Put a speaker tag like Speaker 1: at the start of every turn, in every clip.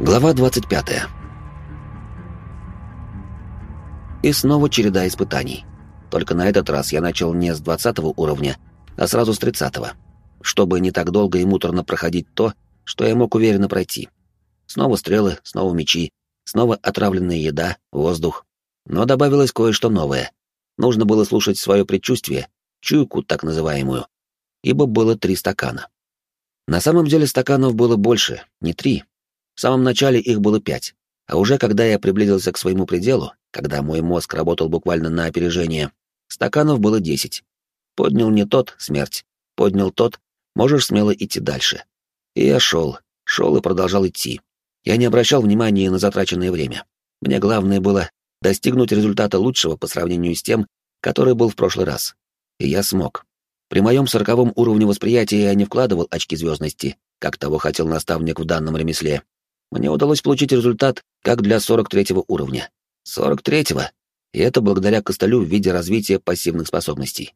Speaker 1: Глава 25. И снова череда испытаний. Только на этот раз я начал не с 20 уровня, а сразу с 30 чтобы не так долго и муторно проходить то, что я мог уверенно пройти. Снова стрелы, снова мечи, снова отравленная еда, воздух. Но добавилось кое-что новое. Нужно было слушать свое предчувствие, чуйку так называемую, ибо было три стакана. На самом деле стаканов было больше, не три, в самом начале их было пять, а уже когда я приблизился к своему пределу, когда мой мозг работал буквально на опережение, стаканов было десять. Поднял не тот — смерть, поднял тот — можешь смело идти дальше. И я шел, шел и продолжал идти. Я не обращал внимания на затраченное время. Мне главное было достигнуть результата лучшего по сравнению с тем, который был в прошлый раз. И я смог. При моем сороковом уровне восприятия я не вкладывал очки звездности, как того хотел наставник в данном ремесле, мне удалось получить результат как для 43 уровня. 43-го! И это благодаря костылю в виде развития пассивных способностей.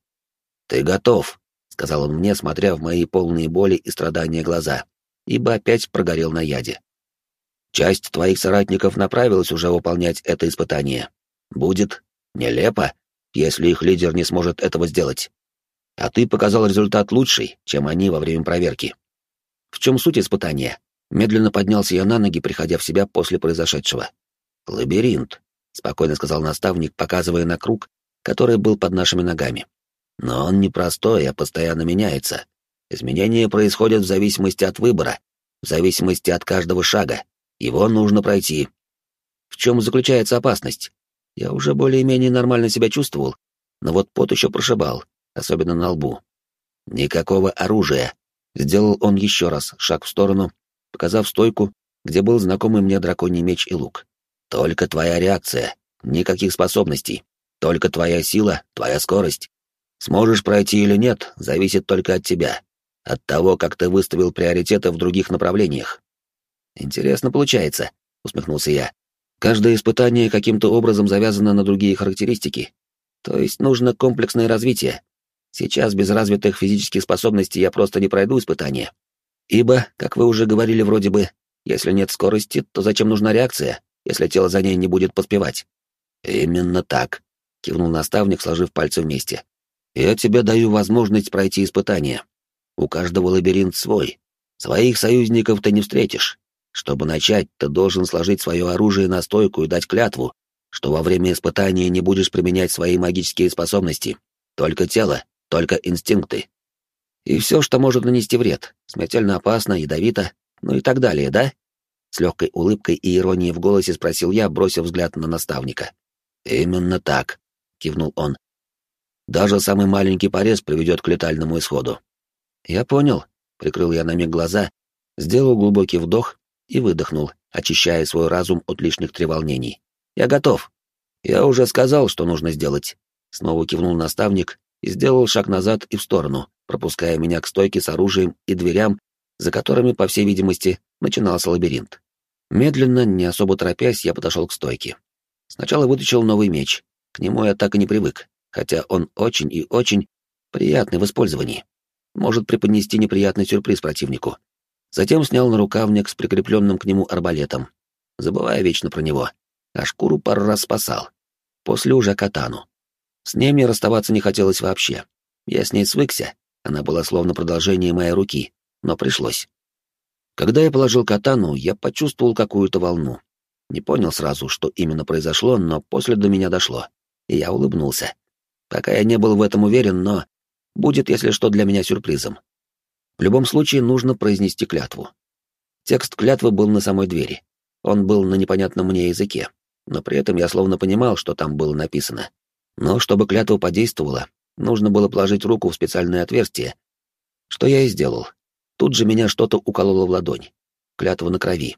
Speaker 1: «Ты готов», — сказал он мне, смотря в мои полные боли и страдания глаза, ибо опять прогорел на яде. «Часть твоих соратников направилась уже выполнять это испытание. Будет нелепо, если их лидер не сможет этого сделать. А ты показал результат лучший, чем они во время проверки. В чем суть испытания? Медленно поднялся я на ноги, приходя в себя после произошедшего. «Лабиринт», — спокойно сказал наставник, показывая на круг, который был под нашими ногами. «Но он не простой, а постоянно меняется. Изменения происходят в зависимости от выбора, в зависимости от каждого шага. Его нужно пройти. В чем заключается опасность? Я уже более-менее нормально себя чувствовал, но вот пот еще прошибал, особенно на лбу. Никакого оружия. Сделал он еще раз шаг в сторону, показав стойку, где был знакомый мне драконий меч и лук. «Только твоя реакция, никаких способностей, только твоя сила, твоя скорость. Сможешь пройти или нет, зависит только от тебя, от того, как ты выставил приоритеты в других направлениях». «Интересно получается», — усмехнулся я. «Каждое испытание каким-то образом завязано на другие характеристики. То есть нужно комплексное развитие. Сейчас без развитых физических способностей я просто не пройду испытания. Ибо, как вы уже говорили вроде бы, если нет скорости, то зачем нужна реакция, если тело за ней не будет поспевать? Именно так, кивнул наставник, сложив пальцы вместе. Я тебе даю возможность пройти испытание. У каждого лабиринт свой. Своих союзников ты не встретишь. Чтобы начать, ты должен сложить свое оружие на стойку и дать клятву, что во время испытания не будешь применять свои магические способности. Только тело, только инстинкты и все, что может нанести вред, смертельно опасно, ядовито, ну и так далее, да? С легкой улыбкой и иронией в голосе спросил я, бросив взгляд на наставника. «Именно так», — кивнул он. «Даже самый маленький порез приведет к летальному исходу». «Я понял», — прикрыл я на миг глаза, сделал глубокий вдох и выдохнул, очищая свой разум от лишних треволнений. «Я готов». «Я уже сказал, что нужно сделать», — снова кивнул наставник и сделал шаг назад и в сторону, пропуская меня к стойке с оружием и дверям, за которыми, по всей видимости, начинался лабиринт. Медленно, не особо торопясь, я подошел к стойке. Сначала вытащил новый меч. К нему я так и не привык, хотя он очень и очень приятный в использовании. Может преподнести неприятный сюрприз противнику. Затем снял на рукавник с прикрепленным к нему арбалетом, забывая вечно про него, а шкуру пару раз спасал. После уже катану. С ней мне расставаться не хотелось вообще. Я с ней свыкся, она была словно продолжение моей руки, но пришлось. Когда я положил катану, я почувствовал какую-то волну. Не понял сразу, что именно произошло, но после до меня дошло. И я улыбнулся. Пока я не был в этом уверен, но будет, если что, для меня сюрпризом. В любом случае нужно произнести клятву. Текст клятвы был на самой двери. Он был на непонятном мне языке, но при этом я словно понимал, что там было написано. Но чтобы клятва подействовала, Нужно было положить руку в специальное отверстие, что я и сделал. Тут же меня что-то укололо в ладонь. Клятва на крови.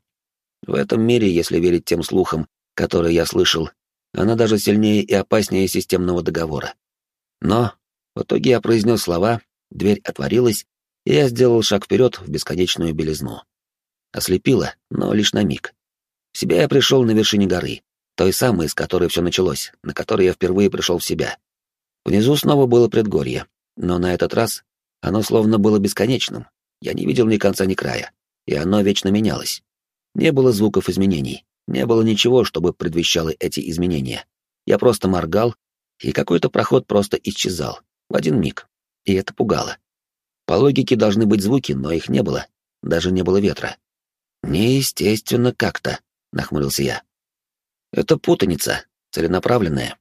Speaker 1: В этом мире, если верить тем слухам, которые я слышал, она даже сильнее и опаснее системного договора. Но в итоге я произнес слова, дверь отворилась, и я сделал шаг вперед в бесконечную белизну. Ослепило, но лишь на миг. В себя я пришел на вершине горы, той самой, с которой все началось, на которой я впервые пришел в себя. Внизу снова было предгорье, но на этот раз оно словно было бесконечным. Я не видел ни конца, ни края, и оно вечно менялось. Не было звуков изменений, не было ничего, чтобы предвещало эти изменения. Я просто моргал, и какой-то проход просто исчезал. В один миг. И это пугало. По логике должны быть звуки, но их не было. Даже не было ветра. «Неестественно как-то», — нахмурился я. «Это путаница, целенаправленная.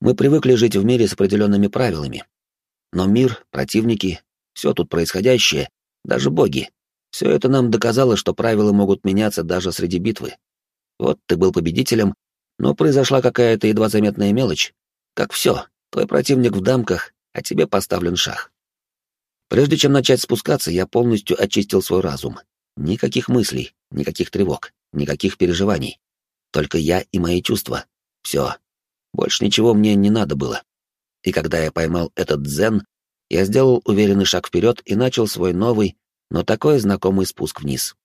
Speaker 1: Мы привыкли жить в мире с определенными правилами. Но мир, противники, все тут происходящее, даже боги, все это нам доказало, что правила могут меняться даже среди битвы. Вот ты был победителем, но произошла какая-то едва заметная мелочь. Как все, твой противник в дамках, а тебе поставлен шах. Прежде чем начать спускаться, я полностью очистил свой разум. Никаких мыслей, никаких тревог, никаких переживаний. Только я и мои чувства. Все. Больше ничего мне не надо было. И когда я поймал этот дзен, я сделал уверенный шаг вперед и начал свой новый, но такой знакомый спуск вниз.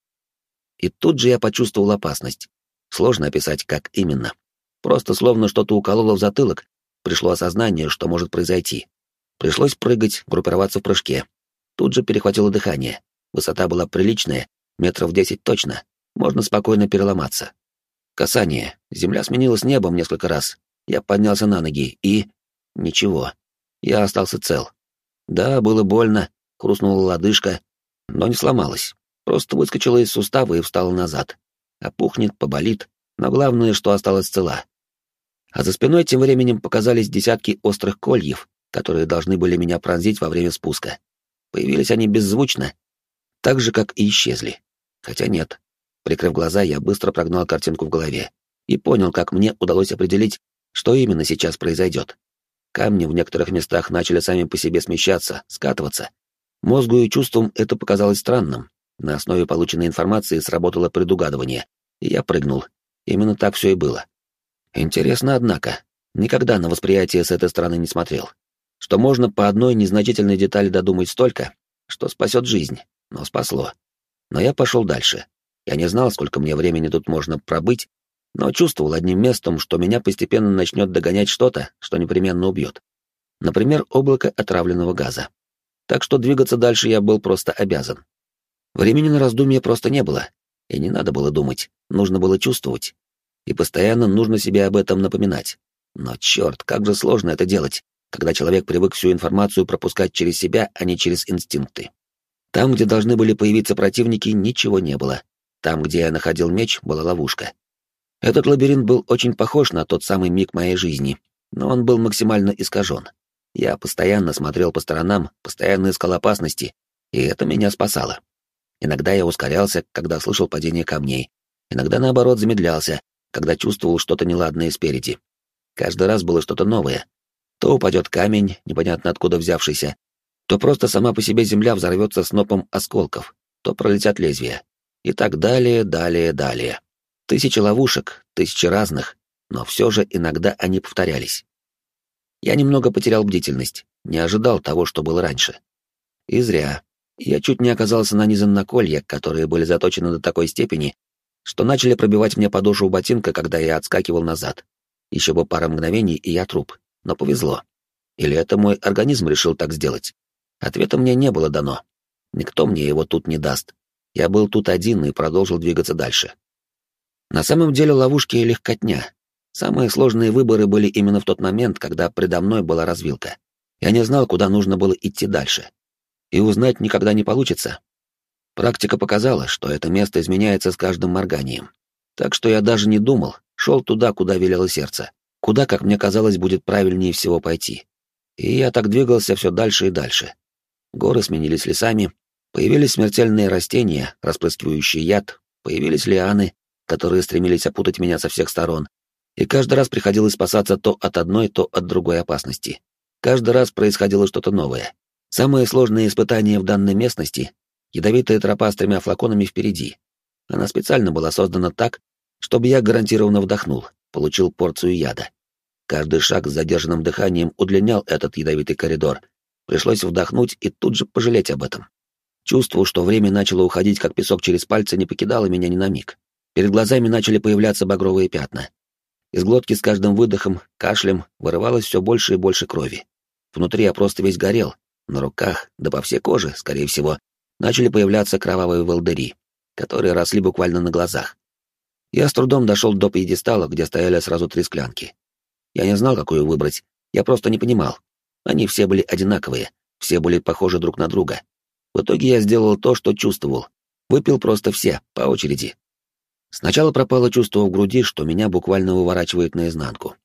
Speaker 1: И тут же я почувствовал опасность. Сложно описать, как именно. Просто словно что-то укололо в затылок, пришло осознание, что может произойти. Пришлось прыгать, группироваться в прыжке. Тут же перехватило дыхание. Высота была приличная, метров десять точно. Можно спокойно переломаться. Касание. Земля сменилась небом несколько раз. Я поднялся на ноги и... Ничего. Я остался цел. Да, было больно, хрустнула лодыжка, но не сломалась. Просто выскочила из сустава и встала назад. Опухнет, поболит, но главное, что осталась цела. А за спиной тем временем показались десятки острых кольев, которые должны были меня пронзить во время спуска. Появились они беззвучно, так же, как и исчезли. Хотя нет. Прикрыв глаза, я быстро прогнал картинку в голове и понял, как мне удалось определить, что именно сейчас произойдет. Камни в некоторых местах начали сами по себе смещаться, скатываться. Мозгу и чувствам это показалось странным. На основе полученной информации сработало предугадывание, и я прыгнул. Именно так все и было. Интересно, однако, никогда на восприятие с этой стороны не смотрел. Что можно по одной незначительной детали додумать столько, что спасет жизнь, но спасло. Но я пошел дальше. Я не знал, сколько мне времени тут можно пробыть, но чувствовал одним местом, что меня постепенно начнет догонять что-то, что непременно убьет. Например, облако отравленного газа. Так что двигаться дальше я был просто обязан. Времени на раздумье просто не было, и не надо было думать, нужно было чувствовать. И постоянно нужно себе об этом напоминать. Но черт, как же сложно это делать, когда человек привык всю информацию пропускать через себя, а не через инстинкты. Там, где должны были появиться противники, ничего не было. Там, где я находил меч, была ловушка. Этот лабиринт был очень похож на тот самый миг моей жизни, но он был максимально искажен. Я постоянно смотрел по сторонам, постоянно искал опасности, и это меня спасало. Иногда я ускорялся, когда слышал падение камней, иногда, наоборот, замедлялся, когда чувствовал что-то неладное спереди. Каждый раз было что-то новое. То упадет камень, непонятно откуда взявшийся, то просто сама по себе земля взорвется снопом осколков, то пролетят лезвия. И так далее, далее, далее. Тысячи ловушек, тысячи разных, но все же иногда они повторялись. Я немного потерял бдительность, не ожидал того, что было раньше. И зря. Я чуть не оказался нанизан на колья, которые были заточены до такой степени, что начали пробивать мне подошву ботинка, когда я отскакивал назад. Еще бы пара мгновений, и я труп. Но повезло. Или это мой организм решил так сделать? Ответа мне не было дано. Никто мне его тут не даст. Я был тут один и продолжил двигаться дальше. На самом деле ловушки и легкотня. Самые сложные выборы были именно в тот момент, когда предо мной была развилка. Я не знал, куда нужно было идти дальше. И узнать никогда не получится. Практика показала, что это место изменяется с каждым морганием. Так что я даже не думал, шел туда, куда велело сердце. Куда, как мне казалось, будет правильнее всего пойти. И я так двигался все дальше и дальше. Горы сменились лесами, появились смертельные растения, распрыскивающие яд, появились лианы, которые стремились опутать меня со всех сторон, и каждый раз приходилось спасаться то от одной, то от другой опасности. Каждый раз происходило что-то новое. Самое сложное испытание в данной местности — ядовитая тропа с тремя флаконами впереди. Она специально была создана так, чтобы я гарантированно вдохнул, получил порцию яда. Каждый шаг с задержанным дыханием удлинял этот ядовитый коридор. Пришлось вдохнуть и тут же пожалеть об этом. Чувство, что время начало уходить, как песок через пальцы, не покидало меня ни на миг. Перед глазами начали появляться багровые пятна. Из глотки с каждым выдохом, кашлем вырывалось все больше и больше крови. Внутри я просто весь горел. На руках, да по всей коже, скорее всего, начали появляться кровавые волдыри. которые росли буквально на глазах. Я с трудом дошел до пьедестала, где стояли сразу три склянки. Я не знал, какую выбрать, я просто не понимал. Они все были одинаковые, все были похожи друг на друга. В итоге я сделал то, что чувствовал. Выпил просто все, по очереди. Сначала пропало чувство в груди, что меня буквально выворачивает наизнанку.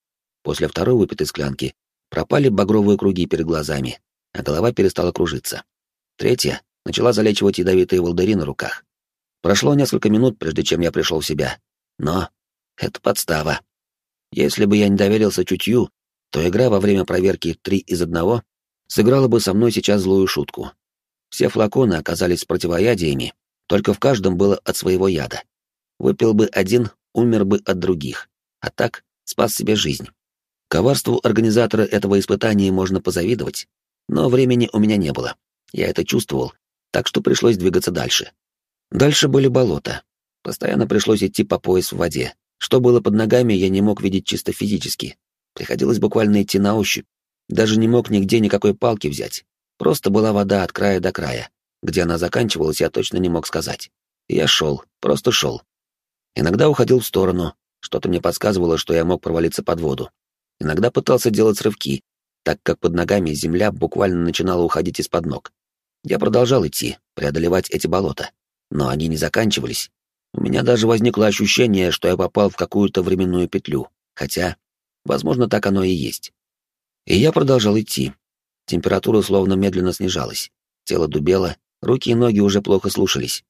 Speaker 1: После второй выпитой склянки пропали багровые круги перед глазами, а голова перестала кружиться. Третья начала залечивать ядовитые волдыри на руках. Прошло несколько минут, прежде чем я пришел в себя. Но это подстава. Если бы я не доверился чутью, то игра во время проверки три из одного сыграла бы со мной сейчас злую шутку. Все флаконы оказались с противоядиями, только в каждом было от своего яда. Выпил бы один, умер бы от других, а так спас себе жизнь. Коварству организатора этого испытания можно позавидовать, но времени у меня не было. Я это чувствовал, так что пришлось двигаться дальше. Дальше были болота. Постоянно пришлось идти по пояс в воде. Что было под ногами, я не мог видеть чисто физически. Приходилось буквально идти на ощупь. Даже не мог нигде никакой палки взять. Просто была вода от края до края. Где она заканчивалась, я точно не мог сказать. я шел, просто шел. Иногда уходил в сторону, что-то мне подсказывало, что я мог провалиться под воду. Иногда пытался делать срывки, так как под ногами земля буквально начинала уходить из-под ног. Я продолжал идти, преодолевать эти болота, но они не заканчивались. У меня даже возникло ощущение, что я попал в какую-то временную петлю, хотя, возможно, так оно и есть. И я продолжал идти. Температура словно медленно снижалась, тело дубело, руки и ноги уже плохо слушались.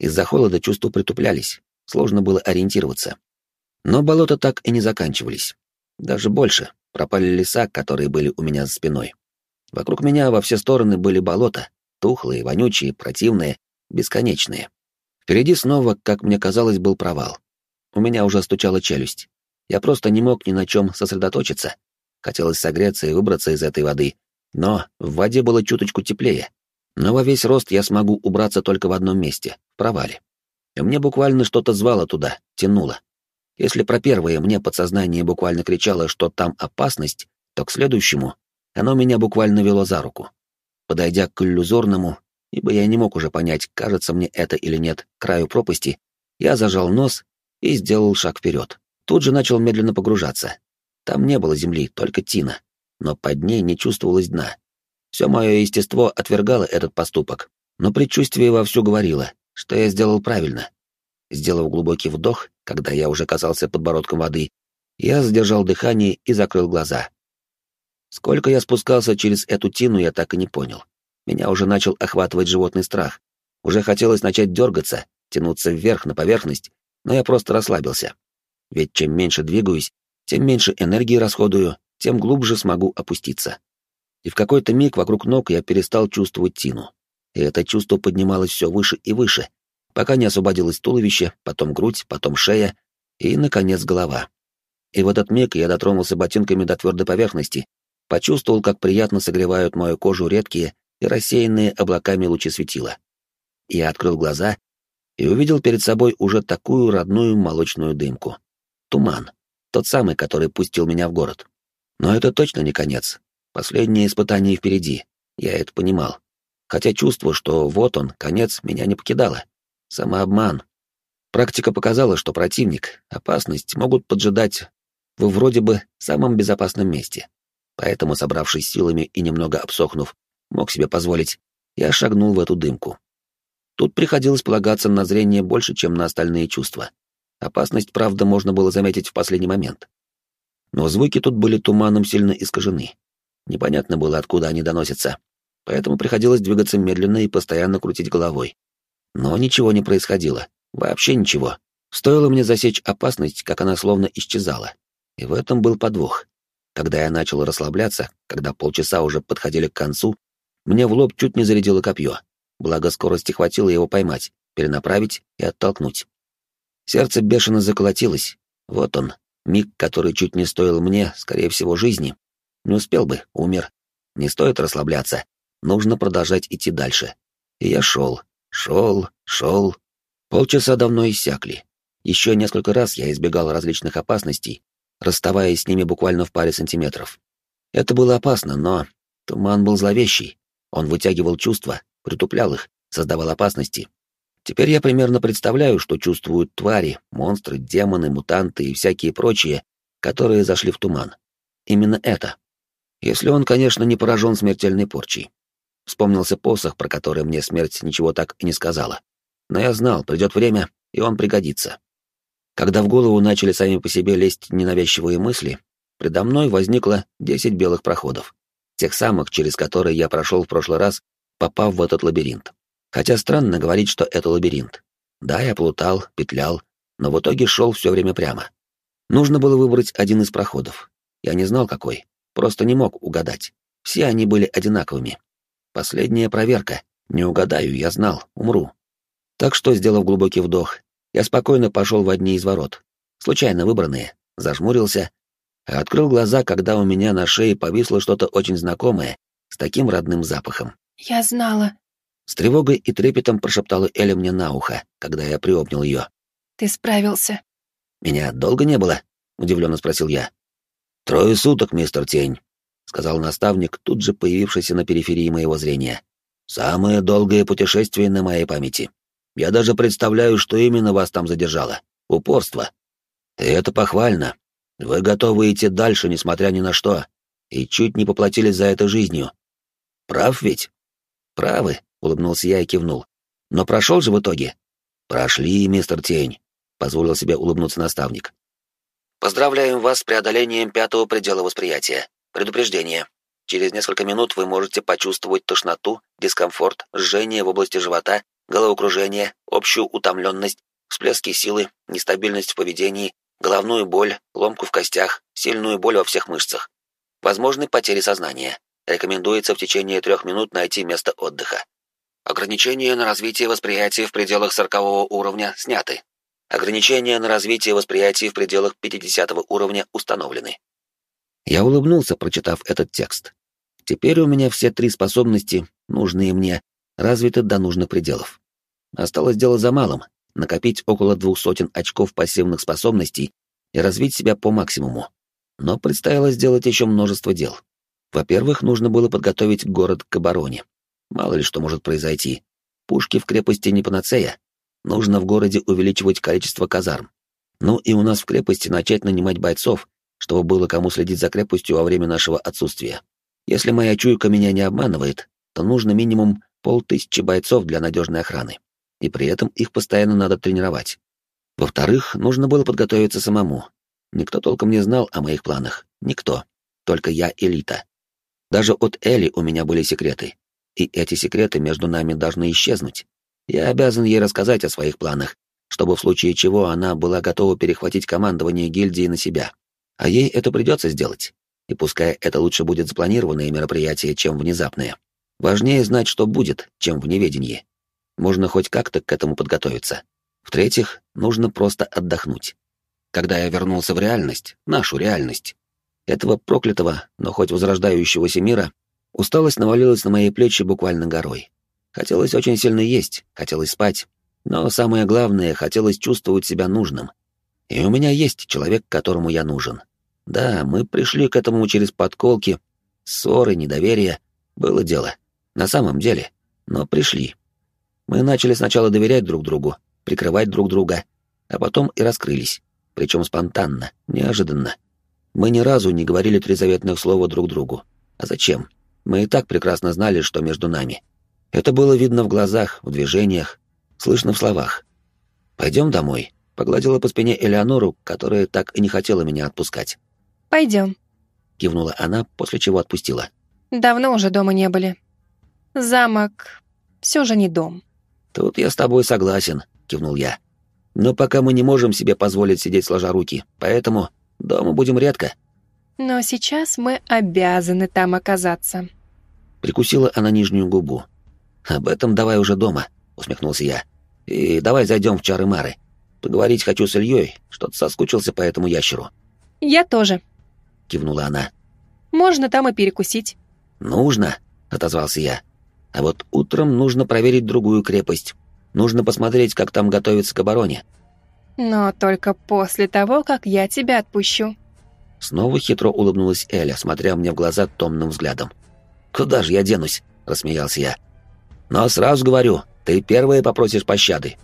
Speaker 1: Из-за холода чувства притуплялись, сложно было ориентироваться. Но болота так и не заканчивались. Даже больше, пропали леса, которые были у меня за спиной. Вокруг меня во все стороны были болота, тухлые, вонючие, противные, бесконечные. Впереди снова, как мне казалось, был провал. У меня уже стучала челюсть. Я просто не мог ни на чем сосредоточиться. Хотелось согреться и выбраться из этой воды, но в воде было чуточку теплее. Но во весь рост я смогу убраться только в одном месте — в провале. И мне буквально что-то звало туда, тянуло. Если про первое мне подсознание буквально кричало, что там опасность, то к следующему оно меня буквально вело за руку. Подойдя к иллюзорному, ибо я не мог уже понять, кажется мне это или нет, краю пропасти, я зажал нос и сделал шаг вперед. Тут же начал медленно погружаться. Там не было земли, только тина, но под ней не чувствовалось дна. Все мое естество отвергало этот поступок, но предчувствие вовсю говорило, что я сделал правильно. Сделав глубокий вдох, когда я уже касался подбородком воды, я задержал дыхание и закрыл глаза. Сколько я спускался через эту тину, я так и не понял. Меня уже начал охватывать животный страх. Уже хотелось начать дергаться, тянуться вверх на поверхность, но я просто расслабился. Ведь чем меньше двигаюсь, тем меньше энергии расходую, тем глубже смогу опуститься. И в какой-то миг вокруг ног я перестал чувствовать тину. И это чувство поднималось все выше и выше, пока не освободилось туловище, потом грудь, потом шея и, наконец, голова. И в этот миг я дотронулся ботинками до твердой поверхности, почувствовал, как приятно согревают мою кожу редкие и рассеянные облаками лучи светила. Я открыл глаза и увидел перед собой уже такую родную молочную дымку. Туман. Тот самый, который пустил меня в город. Но это точно не конец. Последнее испытание впереди. Я это понимал. Хотя чувство, что вот он, конец, меня не покидало. Самообман. Практика показала, что противник, опасность могут поджидать в вроде бы самом безопасном месте. Поэтому, собравшись силами и немного обсохнув, мог себе позволить, я шагнул в эту дымку. Тут приходилось полагаться на зрение больше, чем на остальные чувства. Опасность, правда, можно было заметить в последний момент. Но звуки тут были туманом сильно искажены. Непонятно было, откуда они доносятся, поэтому приходилось двигаться медленно и постоянно крутить головой. Но ничего не происходило, вообще ничего. Стоило мне засечь опасность, как она словно исчезала. И в этом был подвох. Когда я начал расслабляться, когда полчаса уже подходили к концу, мне в лоб чуть не зарядило копье, благо скорости хватило его поймать, перенаправить и оттолкнуть. Сердце бешено заколотилось. Вот он, миг, который чуть не стоил мне, скорее всего, жизни. Не успел бы, умер. Не стоит расслабляться. Нужно продолжать идти дальше. И я шел, шел, шел. Полчаса давно иссякли. Еще несколько раз я избегал различных опасностей, расставаясь с ними буквально в паре сантиметров. Это было опасно, но туман был зловещий. Он вытягивал чувства, притуплял их, создавал опасности. Теперь я примерно представляю, что чувствуют твари, монстры, демоны, мутанты и всякие прочие, которые зашли в туман. Именно это. Если он, конечно, не поражен смертельной порчей. Вспомнился посох, про который мне смерть ничего так и не сказала. Но я знал, придет время, и он пригодится. Когда в голову начали сами по себе лезть ненавязчивые мысли, предо мной возникло десять белых проходов, тех самых, через которые я прошел в прошлый раз, попав в этот лабиринт. Хотя странно говорить, что это лабиринт. Да, я плутал, петлял, но в итоге шел все время прямо. Нужно было выбрать один из проходов. Я не знал, какой, просто не мог угадать. Все они были одинаковыми. Последняя проверка. Не угадаю, я знал, умру. Так что, сделав глубокий вдох, я спокойно пошел в одни из ворот, случайно выбранные, зажмурился, открыл глаза, когда у меня на шее повисло что-то очень знакомое, с таким родным запахом.
Speaker 2: «Я знала».
Speaker 1: С тревогой и трепетом прошептала Эля мне на ухо, когда я приобнял ее.
Speaker 2: «Ты справился».
Speaker 1: «Меня долго не было?» — удивленно спросил я. «Трое суток, мистер Тень», — сказал наставник, тут же появившийся на периферии моего зрения. «Самое долгое путешествие на моей памяти». Я даже представляю, что именно вас там задержало. Упорство. И это похвально. Вы готовы идти дальше, несмотря ни на что, и чуть не поплатились за это жизнью. Прав ведь? Правы, улыбнулся я и кивнул. Но прошел же в итоге? Прошли, мистер Тень, позволил себе улыбнуться наставник. Поздравляем вас с преодолением пятого предела восприятия. Предупреждение. Через несколько минут вы можете почувствовать тошноту, дискомфорт, жжение в области живота головокружение, общую утомленность, всплески силы, нестабильность в поведении, головную боль, ломку в костях, сильную боль во всех мышцах. Возможны потери сознания. Рекомендуется в течение трех минут найти место отдыха. Ограничения на развитие восприятия в пределах 40 уровня сняты. Ограничения на развитие восприятия в пределах 50 уровня установлены. Я улыбнулся, прочитав этот текст. Теперь у меня все три способности, нужные мне, развиты до нужных пределов. Осталось дело за малым — накопить около двух сотен очков пассивных способностей и развить себя по максимуму. Но предстояло сделать еще множество дел. Во-первых, нужно было подготовить город к обороне. Мало ли что может произойти. Пушки в крепости не панацея. Нужно в городе увеличивать количество казарм. Ну и у нас в крепости начать нанимать бойцов, чтобы было кому следить за крепостью во время нашего отсутствия. Если моя чуйка меня не обманывает, то нужно минимум полтысячи бойцов для надежной охраны, и при этом их постоянно надо тренировать. Во-вторых, нужно было подготовиться самому. Никто толком не знал о моих планах, никто, только я элита. Даже от Эли у меня были секреты, и эти секреты между нами должны исчезнуть. Я обязан ей рассказать о своих планах, чтобы в случае чего она была готова перехватить командование гильдии на себя. А ей это придется сделать. И пускай это лучше будет запланированное мероприятие, чем внезапное. Важнее знать, что будет, чем в неведении. Можно хоть как-то к этому подготовиться. В-третьих, нужно просто отдохнуть. Когда я вернулся в реальность, нашу реальность, этого проклятого, но хоть возрождающегося мира, усталость навалилась на мои плечи буквально горой. Хотелось очень сильно есть, хотелось спать, но самое главное, хотелось чувствовать себя нужным. И у меня есть человек, которому я нужен. Да, мы пришли к этому через подколки, ссоры, недоверие. Было дело. На самом деле. Но пришли. Мы начали сначала доверять друг другу, прикрывать друг друга, а потом и раскрылись. Причем спонтанно, неожиданно. Мы ни разу не говорили три слова друг другу. А зачем? Мы и так прекрасно знали, что между нами. Это было видно в глазах, в движениях, слышно в словах. «Пойдем домой», — погладила по спине Элеонору, которая так и не хотела меня отпускать.
Speaker 2: «Пойдем», —
Speaker 1: кивнула она, после чего отпустила.
Speaker 2: «Давно уже дома не были. Замок все же не дом.
Speaker 1: Тут я с тобой согласен, кивнул я. Но пока мы не можем себе позволить сидеть сложа руки, поэтому дома будем редко.
Speaker 2: Но сейчас мы обязаны там оказаться.
Speaker 1: Прикусила она нижнюю губу. Об этом давай уже дома, усмехнулся я. И давай зайдем в чары Мары. Поговорить хочу с Ильей, что-то соскучился по этому ящеру.
Speaker 2: Я тоже,
Speaker 1: кивнула она.
Speaker 2: Можно там и перекусить.
Speaker 1: Нужно, отозвался я. А вот утром нужно проверить другую крепость. Нужно посмотреть, как там готовится к обороне.
Speaker 2: Но только после того, как я тебя отпущу.
Speaker 1: Снова хитро улыбнулась Эля, смотря мне в глаза томным взглядом. «Куда же я денусь?» — рассмеялся я. «Но сразу говорю, Ты первая попросишь пощады.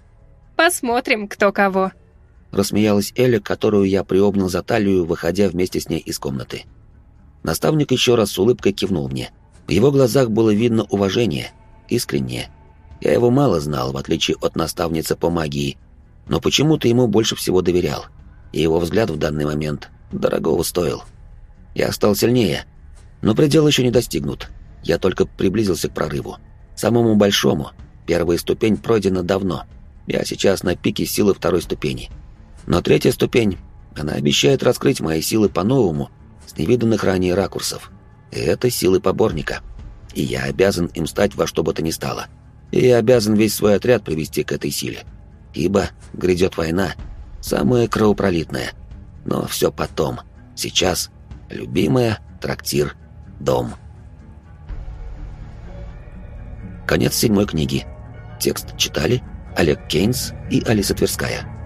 Speaker 2: Посмотрим, кто кого.
Speaker 1: Рассмеялась Эля, которую я приобнял за талию, выходя вместе с ней из комнаты. Наставник еще раз с улыбкой кивнул мне. В его глазах было видно уважение, искреннее. Я его мало знал, в отличие от наставницы по магии, но почему-то ему больше всего доверял, и его взгляд в данный момент дорогого стоил. Я стал сильнее, но предел еще не достигнут. Я только приблизился к прорыву. Самому большому. Первая ступень пройдена давно. Я сейчас на пике силы второй ступени. Но третья ступень, она обещает раскрыть мои силы по-новому, с невиданных ранее ракурсов. И это силы поборника. И я обязан им стать во что бы то ни стало. И я обязан весь свой отряд привести к этой силе. Ибо грядет война, самая кровопролитная. Но все потом. Сейчас любимая, трактир, дом. Конец седьмой книги. Текст читали Олег Кейнс и Алиса Тверская.